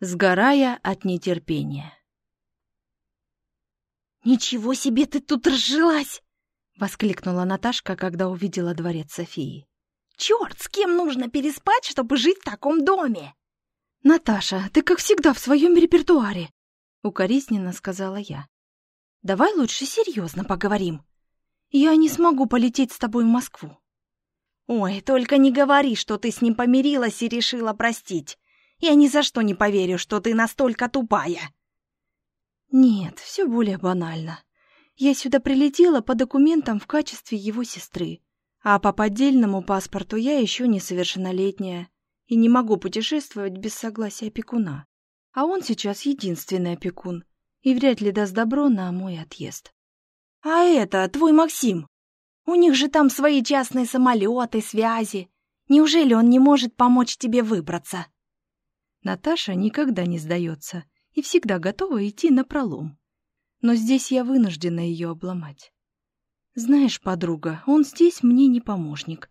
сгорая от нетерпения. «Ничего себе ты тут разжилась!» — воскликнула Наташка, когда увидела дворец Софии. «Черт, с кем нужно переспать, чтобы жить в таком доме?» «Наташа, ты, как всегда, в своем репертуаре!» — укоризненно сказала я. «Давай лучше серьезно поговорим. Я не смогу полететь с тобой в Москву». «Ой, только не говори, что ты с ним помирилась и решила простить. Я ни за что не поверю, что ты настолько тупая». «Нет, все более банально. Я сюда прилетела по документам в качестве его сестры, а по поддельному паспорту я еще несовершеннолетняя и не могу путешествовать без согласия опекуна. А он сейчас единственный опекун и вряд ли даст добро на мой отъезд. «А это твой Максим? У них же там свои частные самолеты, связи. Неужели он не может помочь тебе выбраться?» Наташа никогда не сдается и всегда готова идти на пролом но здесь я вынуждена ее обломать. Знаешь, подруга, он здесь мне не помощник.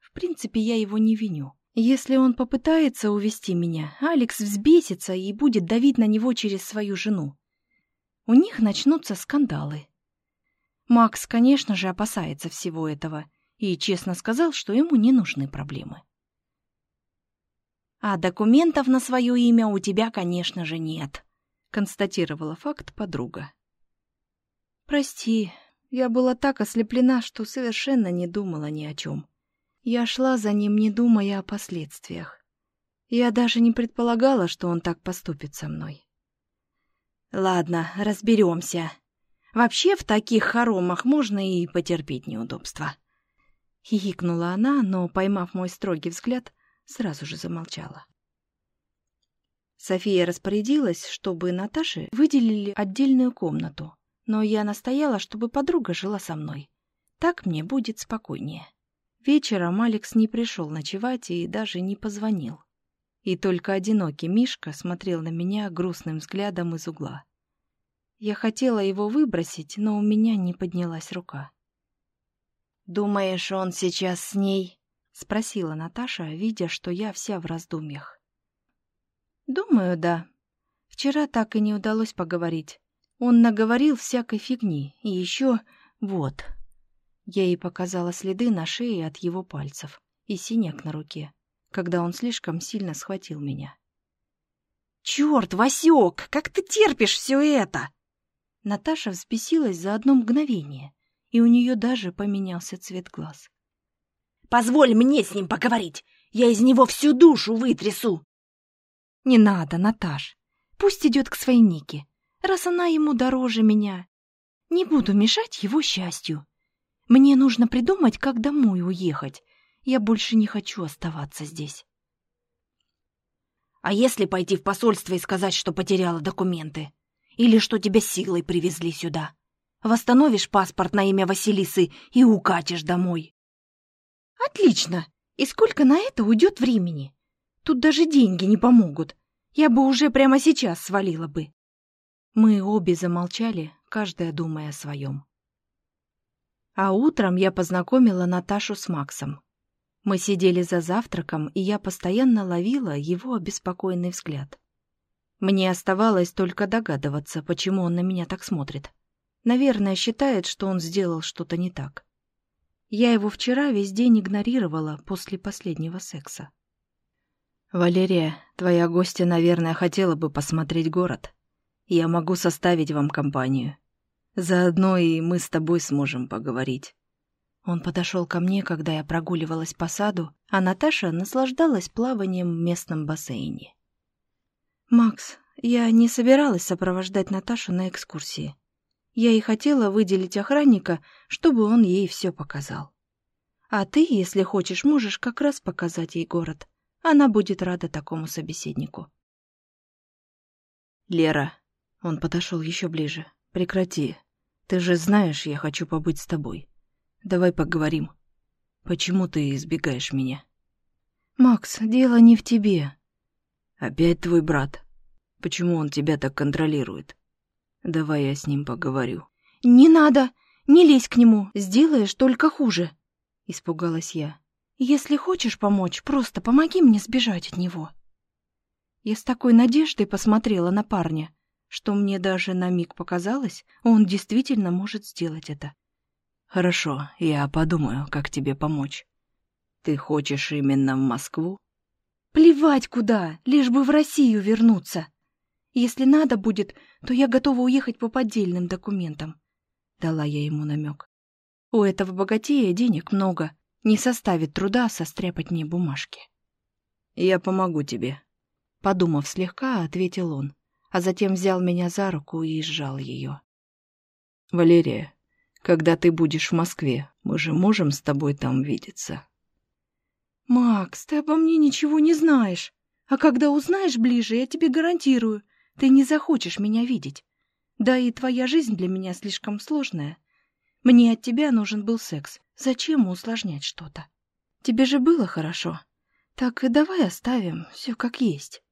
В принципе, я его не виню. Если он попытается увести меня, Алекс взбесится и будет давить на него через свою жену. У них начнутся скандалы. Макс, конечно же, опасается всего этого и честно сказал, что ему не нужны проблемы. «А документов на свое имя у тебя, конечно же, нет», — констатировала факт подруга. «Прости, я была так ослеплена, что совершенно не думала ни о чем. Я шла за ним, не думая о последствиях. Я даже не предполагала, что он так поступит со мной». «Ладно, разберемся. Вообще в таких хоромах можно и потерпеть неудобства». Хихикнула она, но, поймав мой строгий взгляд, сразу же замолчала. София распорядилась, чтобы Наташе выделили отдельную комнату, но я настояла, чтобы подруга жила со мной. Так мне будет спокойнее. Вечером Алекс не пришел ночевать и даже не позвонил. И только одинокий Мишка смотрел на меня грустным взглядом из угла. Я хотела его выбросить, но у меня не поднялась рука. «Думаешь, он сейчас с ней?» — спросила Наташа, видя, что я вся в раздумьях. «Думаю, да. Вчера так и не удалось поговорить. Он наговорил всякой фигни, и еще вот. Я ей показала следы на шее от его пальцев и синяк на руке, когда он слишком сильно схватил меня. «Черт, Васек, как ты терпишь все это?» Наташа взбесилась за одно мгновение, и у нее даже поменялся цвет глаз. «Позволь мне с ним поговорить! Я из него всю душу вытрясу!» «Не надо, Наташ. Пусть идет к своей Нике раз она ему дороже меня. Не буду мешать его счастью. Мне нужно придумать, как домой уехать. Я больше не хочу оставаться здесь. А если пойти в посольство и сказать, что потеряла документы? Или что тебя силой привезли сюда? Восстановишь паспорт на имя Василисы и укатишь домой. Отлично! И сколько на это уйдет времени? Тут даже деньги не помогут. Я бы уже прямо сейчас свалила бы. Мы обе замолчали, каждая думая о своем. А утром я познакомила Наташу с Максом. Мы сидели за завтраком, и я постоянно ловила его обеспокоенный взгляд. Мне оставалось только догадываться, почему он на меня так смотрит. Наверное, считает, что он сделал что-то не так. Я его вчера весь день игнорировала после последнего секса. «Валерия, твоя гостья, наверное, хотела бы посмотреть город», я могу составить вам компанию. Заодно и мы с тобой сможем поговорить». Он подошел ко мне, когда я прогуливалась по саду, а Наташа наслаждалась плаванием в местном бассейне. «Макс, я не собиралась сопровождать Наташу на экскурсии. Я и хотела выделить охранника, чтобы он ей все показал. А ты, если хочешь, можешь как раз показать ей город. Она будет рада такому собеседнику». «Лера, он подошел еще ближе. «Прекрати. Ты же знаешь, я хочу побыть с тобой. Давай поговорим. Почему ты избегаешь меня?» «Макс, дело не в тебе». «Опять твой брат. Почему он тебя так контролирует? Давай я с ним поговорю». «Не надо! Не лезь к нему! Сделаешь только хуже!» Испугалась я. «Если хочешь помочь, просто помоги мне сбежать от него». Я с такой надеждой посмотрела на парня, что мне даже на миг показалось, он действительно может сделать это. «Хорошо, я подумаю, как тебе помочь. Ты хочешь именно в Москву?» «Плевать куда, лишь бы в Россию вернуться. Если надо будет, то я готова уехать по поддельным документам», — дала я ему намек. «У этого богатея денег много, не составит труда состряпать мне бумажки». «Я помогу тебе», — подумав слегка, ответил он а затем взял меня за руку и сжал ее. «Валерия, когда ты будешь в Москве, мы же можем с тобой там видеться?» «Макс, ты обо мне ничего не знаешь. А когда узнаешь ближе, я тебе гарантирую, ты не захочешь меня видеть. Да и твоя жизнь для меня слишком сложная. Мне от тебя нужен был секс. Зачем усложнять что-то? Тебе же было хорошо. Так давай оставим все как есть».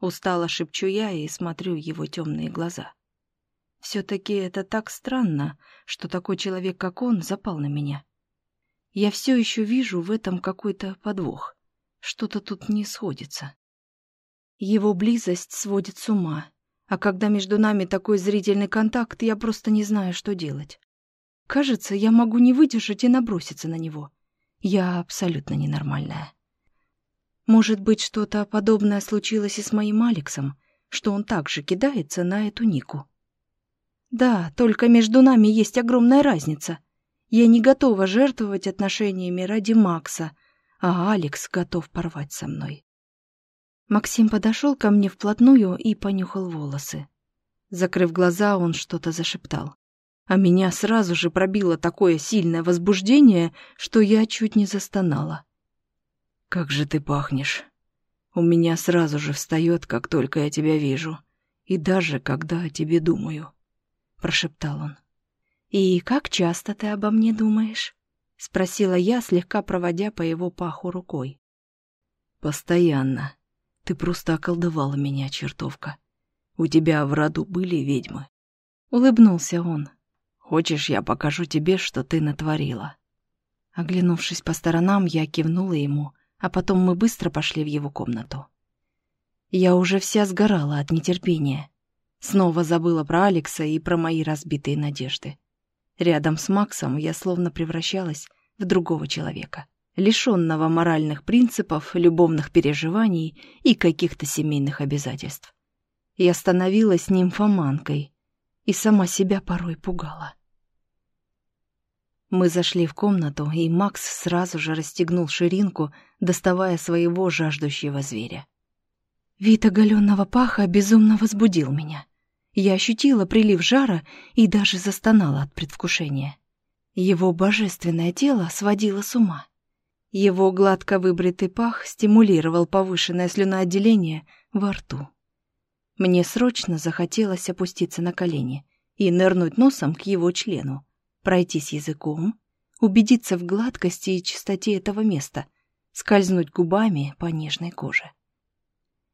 Устало шепчу я и смотрю в его темные глаза. Все-таки это так странно, что такой человек, как он, запал на меня. Я все еще вижу в этом какой-то подвох. Что-то тут не сходится. Его близость сводит с ума, а когда между нами такой зрительный контакт, я просто не знаю, что делать. Кажется, я могу не выдержать и наброситься на него. Я абсолютно ненормальная. Может быть, что-то подобное случилось и с моим Алексом, что он также кидается на эту Нику. Да, только между нами есть огромная разница. Я не готова жертвовать отношениями ради Макса, а Алекс готов порвать со мной. Максим подошел ко мне вплотную и понюхал волосы. Закрыв глаза, он что-то зашептал. А меня сразу же пробило такое сильное возбуждение, что я чуть не застонала. «Как же ты пахнешь! У меня сразу же встает, как только я тебя вижу, и даже когда о тебе думаю», — прошептал он. «И как часто ты обо мне думаешь?» — спросила я, слегка проводя по его паху рукой. «Постоянно. Ты просто околдовала меня, чертовка. У тебя в роду были ведьмы?» Улыбнулся он. «Хочешь, я покажу тебе, что ты натворила?» Оглянувшись по сторонам, я кивнула ему, а потом мы быстро пошли в его комнату. Я уже вся сгорала от нетерпения. Снова забыла про Алекса и про мои разбитые надежды. Рядом с Максом я словно превращалась в другого человека, лишенного моральных принципов, любовных переживаний и каких-то семейных обязательств. Я становилась нимфоманкой и сама себя порой пугала. Мы зашли в комнату, и Макс сразу же расстегнул ширинку, доставая своего жаждущего зверя. Вид оголенного паха безумно возбудил меня. Я ощутила прилив жара и даже застонала от предвкушения. Его божественное тело сводило с ума. Его гладко выбритый пах стимулировал повышенное слюноотделение во рту. Мне срочно захотелось опуститься на колени и нырнуть носом к его члену, пройтись языком, убедиться в гладкости и чистоте этого места, скользнуть губами по нежной коже.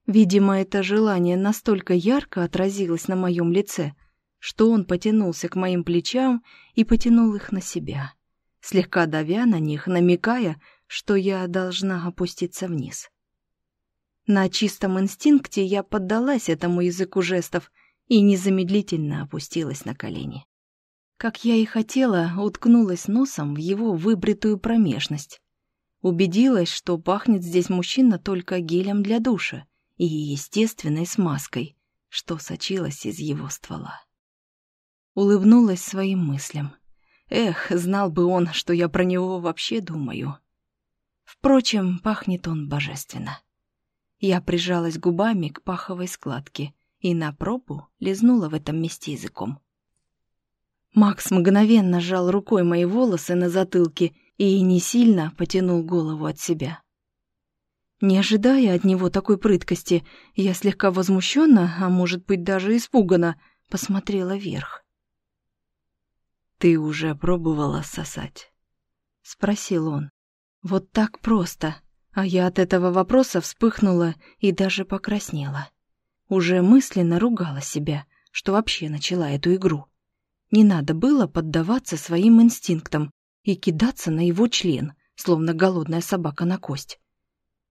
Видимо, это желание настолько ярко отразилось на моем лице, что он потянулся к моим плечам и потянул их на себя, слегка давя на них, намекая, что я должна опуститься вниз. На чистом инстинкте я поддалась этому языку жестов и незамедлительно опустилась на колени. Как я и хотела, уткнулась носом в его выбритую промежность. Убедилась, что пахнет здесь мужчина только гелем для душа и естественной смазкой, что сочилось из его ствола. Улыбнулась своим мыслям. Эх, знал бы он, что я про него вообще думаю. Впрочем, пахнет он божественно. Я прижалась губами к паховой складке и на пробу лизнула в этом месте языком. Макс мгновенно сжал рукой мои волосы на затылке и не сильно потянул голову от себя. Не ожидая от него такой прыткости, я слегка возмущенно, а может быть даже испуганно, посмотрела вверх. «Ты уже пробовала сосать?» — спросил он. Вот так просто, а я от этого вопроса вспыхнула и даже покраснела. Уже мысленно ругала себя, что вообще начала эту игру. Не надо было поддаваться своим инстинктам и кидаться на его член, словно голодная собака на кость.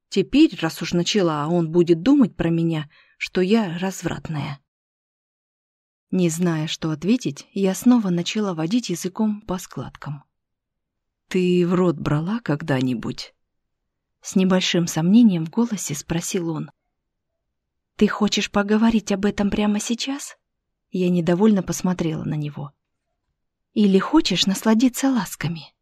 Теперь, раз уж начала, он будет думать про меня, что я развратная. Не зная, что ответить, я снова начала водить языком по складкам. «Ты в рот брала когда-нибудь?» С небольшим сомнением в голосе спросил он. «Ты хочешь поговорить об этом прямо сейчас?» Я недовольно посмотрела на него. «Или хочешь насладиться ласками?»